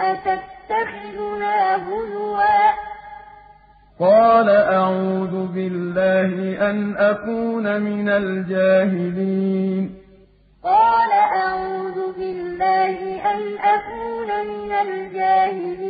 أَتَتَّخِذُنَا هُزُوًا ۚ؟ قَالَ أَعُوذُ بِاللَّهِ أَنْ أَكُونَ مِنَ الْجَاهِلِينَ. قَالَ أَعُوذُ بِاللَّهِ أَنْ أَكُونَ مِنَ الْجَاهِلِينَ.